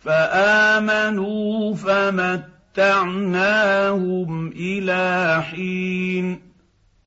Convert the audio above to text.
فآمنوا فمتعناهم إلى حين.